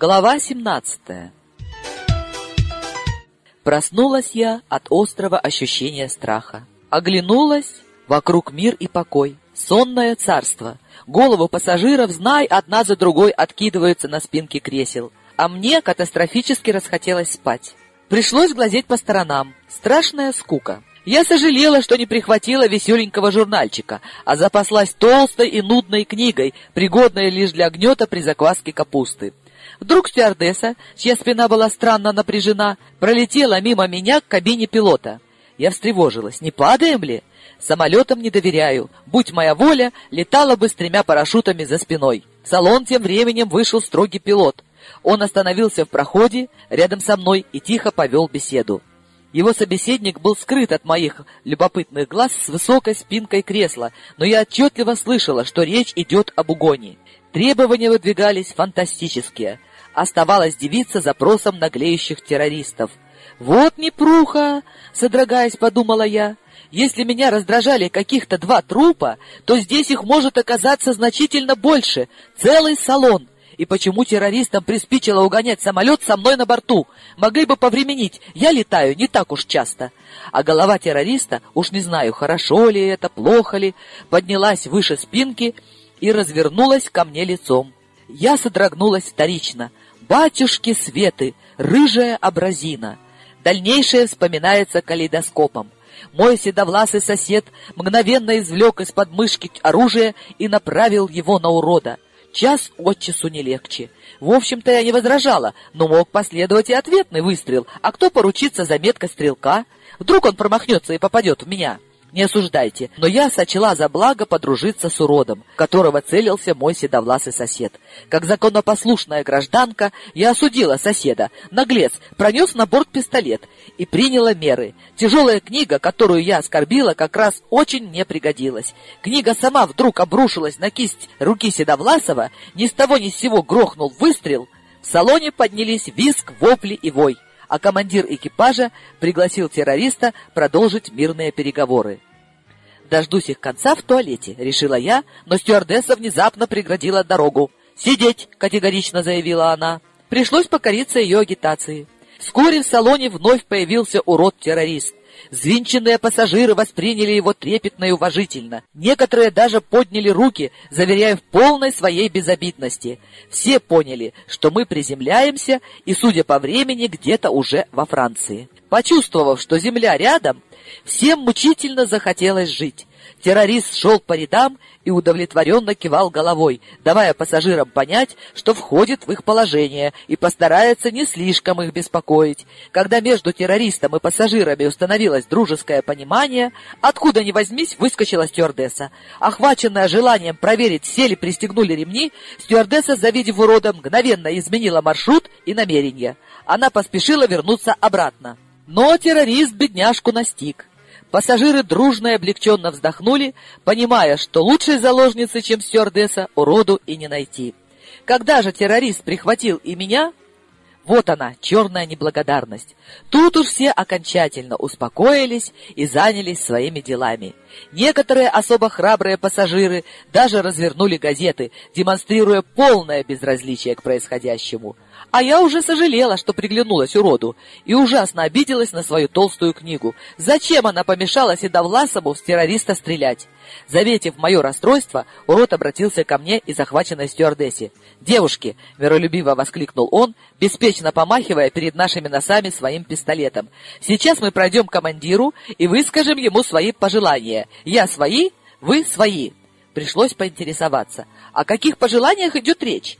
Глава 17 Проснулась я от острого ощущения страха. Оглянулась, вокруг мир и покой. Сонное царство. Голову пассажиров, знай, одна за другой откидываются на спинки кресел. А мне катастрофически расхотелось спать. Пришлось глазеть по сторонам. Страшная скука. Я сожалела, что не прихватила веселенького журнальчика, а запаслась толстой и нудной книгой, пригодной лишь для гнета при закваске капусты. Вдруг стюардесса, чья спина была странно напряжена, пролетела мимо меня к кабине пилота. Я встревожилась. Не падаем ли? Самолетам не доверяю. Будь моя воля, летала бы с тремя парашютами за спиной. В салон тем временем вышел строгий пилот. Он остановился в проходе рядом со мной и тихо повел беседу. Его собеседник был скрыт от моих любопытных глаз с высокой спинкой кресла, но я отчетливо слышала, что речь идет об угоне. Требования выдвигались фантастические. Оставалось дивиться запросам наглеющих террористов. «Вот непруха!» — содрогаясь, подумала я. «Если меня раздражали каких-то два трупа, то здесь их может оказаться значительно больше. Целый салон!» И почему террористам приспичило угонять самолет со мной на борту? Могли бы повременить, я летаю не так уж часто. А голова террориста, уж не знаю, хорошо ли это, плохо ли, поднялась выше спинки и развернулась ко мне лицом. Я содрогнулась вторично. «Батюшки Светы! Рыжая абразина!» Дальнейшее вспоминается калейдоскопом. Мой седовласый сосед мгновенно извлек из подмышки оружие и направил его на урода. Час от часу не легче. В общем-то, я не возражала, но мог последовать и ответный выстрел. А кто поручится за меткость стрелка? Вдруг он промахнется и попадет в меня?» Не осуждайте, но я сочла за благо подружиться с уродом, которого целился мой седовласый сосед. Как законопослушная гражданка, я осудила соседа. Наглец пронес на борт пистолет и приняла меры. Тяжелая книга, которую я оскорбила, как раз очень мне пригодилась. Книга сама вдруг обрушилась на кисть руки Седовласова, ни с того ни с сего грохнул выстрел. В салоне поднялись виск, вопли и вой а командир экипажа пригласил террориста продолжить мирные переговоры. «Дождусь их конца в туалете», — решила я, но стюардесса внезапно преградила дорогу. «Сидеть!» — категорично заявила она. Пришлось покориться ее агитации. Вскоре в салоне вновь появился урод-террорист. Звинченные пассажиры восприняли его трепетно и уважительно. Некоторые даже подняли руки, заверяя в полной своей безобидности. Все поняли, что мы приземляемся и, судя по времени, где-то уже во Франции. Почувствовав, что земля рядом, всем мучительно захотелось жить. Террорист шел по рядам и удовлетворенно кивал головой, давая пассажирам понять, что входит в их положение и постарается не слишком их беспокоить. Когда между террористом и пассажирами установилось дружеское понимание, откуда ни возьмись, выскочила стюардесса. Охваченная желанием проверить, все ли пристегнули ремни, стюардесса, завидев урода, мгновенно изменила маршрут и намерение. Она поспешила вернуться обратно. Но террорист бедняжку настиг. Пассажиры дружно и облегченно вздохнули, понимая, что лучшей заложницы, чем стюардесса, уроду и не найти. Когда же террорист прихватил и меня, вот она, черная неблагодарность. Тут уж все окончательно успокоились и занялись своими делами. Некоторые особо храбрые пассажиры даже развернули газеты, демонстрируя полное безразличие к происходящему. А я уже сожалела, что приглянулась уроду, и ужасно обиделась на свою толстую книгу. Зачем она помешала Седовласову с террориста стрелять? Заметив мое расстройство, урод обратился ко мне и захваченной стюардессе. «Девушки!» — миролюбиво воскликнул он, беспечно помахивая перед нашими носами своим пистолетом. «Сейчас мы пройдем к командиру и выскажем ему свои пожелания. Я свои, вы свои». Пришлось поинтересоваться. О каких пожеланиях идет речь?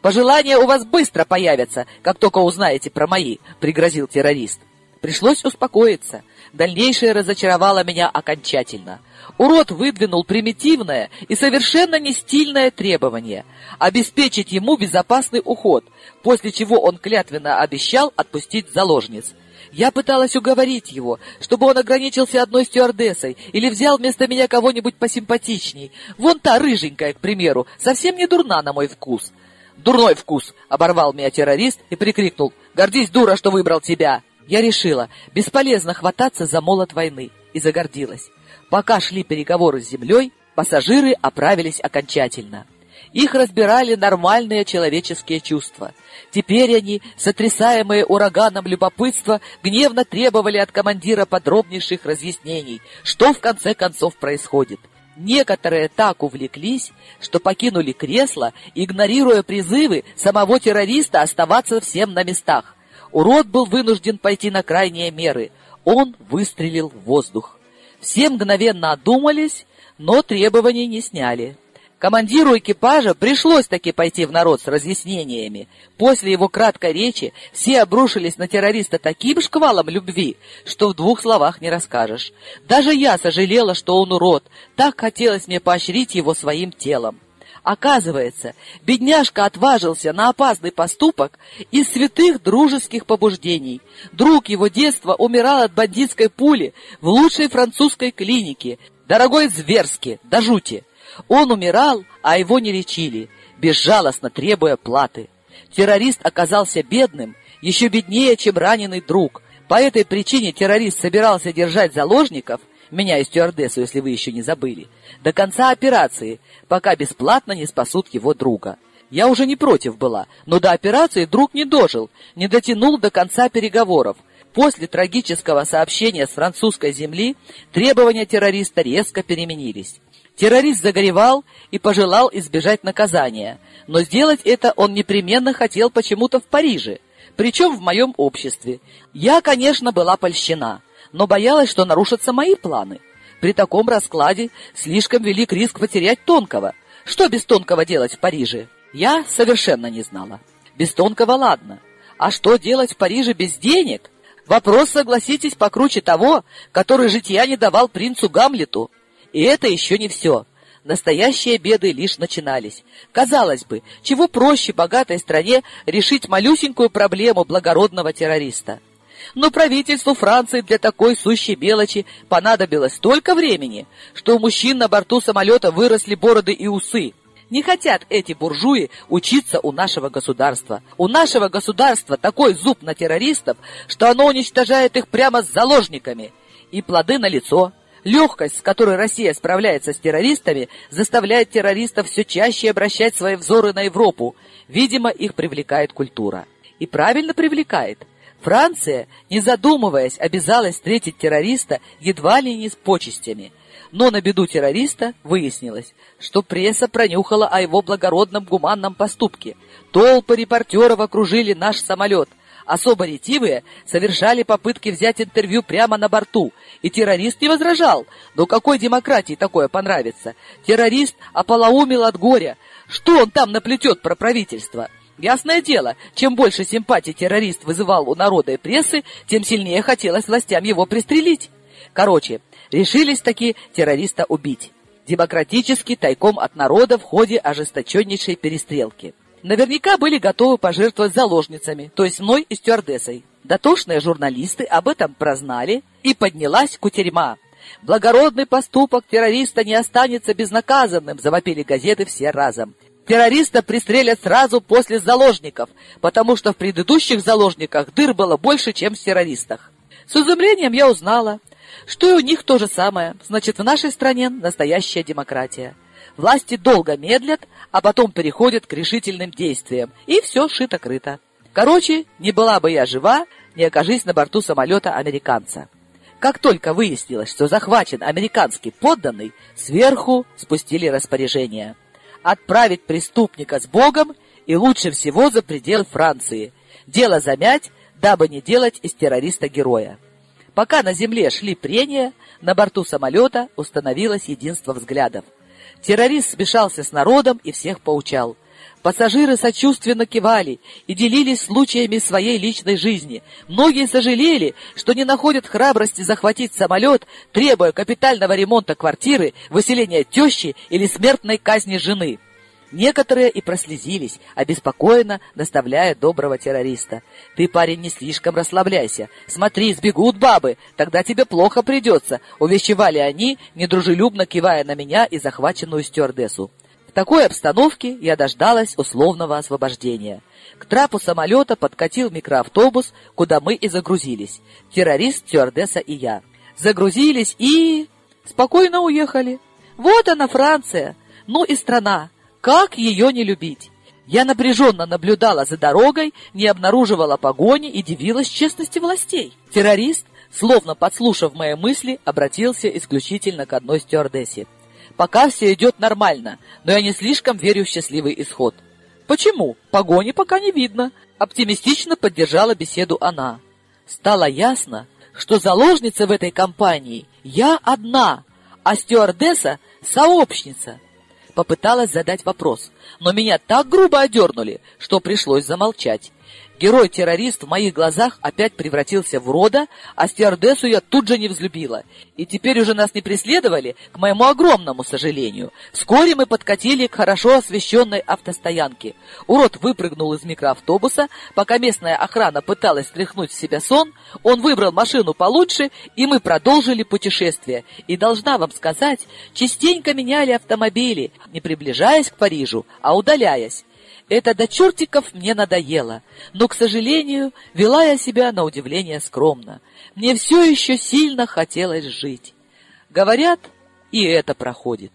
«Пожелания у вас быстро появятся, как только узнаете про мои», — пригрозил террорист. Пришлось успокоиться. Дальнейшее разочаровало меня окончательно. Урод выдвинул примитивное и совершенно не стильное требование — обеспечить ему безопасный уход, после чего он клятвенно обещал отпустить заложниц. Я пыталась уговорить его, чтобы он ограничился одной стюардессой или взял вместо меня кого-нибудь посимпатичней. Вон та рыженькая, к примеру, совсем не дурна на мой вкус. «Дурной вкус!» — оборвал меня террорист и прикрикнул. «Гордись, дура, что выбрал тебя!» Я решила, бесполезно хвататься за молот войны, и загордилась. Пока шли переговоры с землей, пассажиры оправились окончательно. Их разбирали нормальные человеческие чувства. Теперь они, сотрясаемые ураганом любопытства, гневно требовали от командира подробнейших разъяснений, что в конце концов происходит. Некоторые так увлеклись, что покинули кресло, игнорируя призывы самого террориста оставаться всем на местах. Урод был вынужден пойти на крайние меры. Он выстрелил в воздух. Все мгновенно одумались, но требований не сняли. Командиру экипажа пришлось таки пойти в народ с разъяснениями. После его краткой речи все обрушились на террориста таким шквалом любви, что в двух словах не расскажешь. Даже я сожалела, что он урод. Так хотелось мне поощрить его своим телом. Оказывается, бедняжка отважился на опасный поступок из святых дружеских побуждений. Друг его детства умирал от бандитской пули в лучшей французской клинике. Дорогой зверски, до жути. Он умирал, а его не лечили, безжалостно требуя платы. Террорист оказался бедным, еще беднее, чем раненый друг. По этой причине террорист собирался держать заложников, меня и стюардессу, если вы еще не забыли, до конца операции, пока бесплатно не спасут его друга. Я уже не против была, но до операции друг не дожил, не дотянул до конца переговоров. После трагического сообщения с французской земли требования террориста резко переменились. Террорист загоревал и пожелал избежать наказания, но сделать это он непременно хотел почему-то в Париже, причем в моем обществе. Я, конечно, была польщена, но боялась, что нарушатся мои планы. При таком раскладе слишком велик риск потерять Тонкого. Что без Тонкого делать в Париже? Я совершенно не знала. Без Тонкого ладно. А что делать в Париже без денег? Вопрос, согласитесь, покруче того, который житья не давал принцу Гамлету. И это еще не все. Настоящие беды лишь начинались. Казалось бы, чего проще богатой стране решить малюсенькую проблему благородного террориста. Но правительству Франции для такой сущей мелочи понадобилось столько времени, что у мужчин на борту самолета выросли бороды и усы. Не хотят эти буржуи учиться у нашего государства. У нашего государства такой зуб на террористов, что оно уничтожает их прямо с заложниками. И плоды на лицо. Легкость, с которой Россия справляется с террористами, заставляет террористов все чаще обращать свои взоры на Европу. Видимо, их привлекает культура. И правильно привлекает. Франция, не задумываясь, обязалась встретить террориста едва ли не с почестями. Но на беду террориста выяснилось, что пресса пронюхала о его благородном гуманном поступке. Толпы репортеров окружили наш самолет – Особо ретивые совершали попытки взять интервью прямо на борту, и террорист не возражал. Но какой демократии такое понравится? Террорист ополоумил от горя. Что он там наплетет про правительство? Ясное дело, чем больше симпатий террорист вызывал у народа и прессы, тем сильнее хотелось властям его пристрелить. Короче, решились таки террориста убить. Демократически, тайком от народа в ходе ожесточеннейшей перестрелки наверняка были готовы пожертвовать заложницами, то есть мной и стюардессой. Дотошные журналисты об этом прознали, и поднялась кутерьма. Благородный поступок террориста не останется безнаказанным, завопили газеты все разом. Террориста пристрелят сразу после заложников, потому что в предыдущих заложниках дыр было больше, чем в террористах. С изумлением я узнала, что и у них то же самое, значит, в нашей стране настоящая демократия. Власти долго медлят, а потом переходят к решительным действиям, и все шито-крыто. Короче, не была бы я жива, не окажись на борту самолета американца. Как только выяснилось, что захвачен американский подданный, сверху спустили распоряжение. Отправить преступника с Богом и лучше всего за пределы Франции. Дело замять, дабы не делать из террориста героя. Пока на земле шли прения, на борту самолета установилось единство взглядов. Террорист смешался с народом и всех поучал. Пассажиры сочувственно кивали и делились случаями своей личной жизни. Многие сожалели, что не находят храбрости захватить самолет, требуя капитального ремонта квартиры, выселения тещи или смертной казни жены. Некоторые и прослезились, обеспокоенно наставляя доброго террориста. «Ты, парень, не слишком расслабляйся. Смотри, сбегут бабы, тогда тебе плохо придется», — увещевали они, недружелюбно кивая на меня и захваченную стюардессу. Такой обстановке я дождалась условного освобождения. К трапу самолета подкатил микроавтобус, куда мы и загрузились. Террорист, стюардесса и я. Загрузились и... спокойно уехали. Вот она, Франция. Ну и страна. Как ее не любить? Я напряженно наблюдала за дорогой, не обнаруживала погони и дивилась честности властей. Террорист, словно подслушав мои мысли, обратился исключительно к одной стюардессе. Пока все идет нормально, но я не слишком верю в счастливый исход. Почему? Погони пока не видно. Оптимистично поддержала беседу она. Стало ясно, что заложница в этой компании я одна, а стюардесса — сообщница. Попыталась задать вопрос, но меня так грубо одернули, что пришлось замолчать. Герой-террорист в моих глазах опять превратился в рода, а стюардессу я тут же не взлюбила. И теперь уже нас не преследовали, к моему огромному сожалению. Вскоре мы подкатили к хорошо освещенной автостоянке. Урод выпрыгнул из микроавтобуса, пока местная охрана пыталась стряхнуть в себя сон, он выбрал машину получше, и мы продолжили путешествие. И должна вам сказать, частенько меняли автомобили, не приближаясь к Парижу, а удаляясь. Это до чертиков мне надоело, но, к сожалению, вела я себя на удивление скромно. Мне все еще сильно хотелось жить. Говорят, и это проходит.